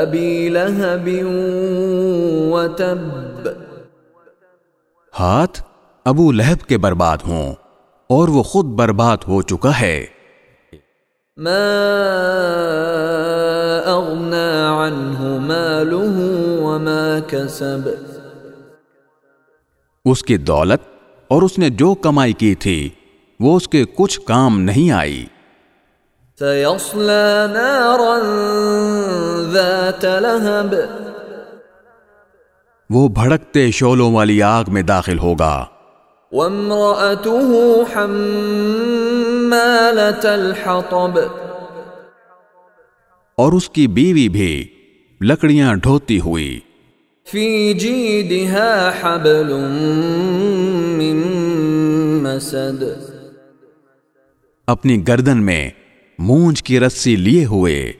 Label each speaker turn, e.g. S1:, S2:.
S1: ابی لہب وتب.
S2: ہاتھ ابو لہب کے برباد ہوں اور وہ خود برباد ہو چکا ہے۔
S1: ما اغنا عنہ ماله وما کسب
S2: اس کی دولت اور اس نے جو کمائی کی تھی وہ اس کے کچھ کام نہیں آئی۔
S1: سيصلى نارا لهب
S2: وہ بھڑکتے شولوں والی آگ میں داخل ہوگا۔
S1: وامرأته حمالة الحطب۔
S2: اور اس کی بیوی بھی لکڑیاں ڈھوتی ہوئی۔
S1: في جيدها حبل من مسد۔
S2: اپنی گردن میں مونج کی رسی لیے ہوئے۔